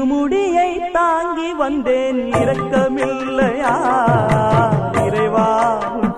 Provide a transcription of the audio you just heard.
இருமுடியை தாங்கி வந்தேன். இரக்கமில்லையா? இறைவா உன்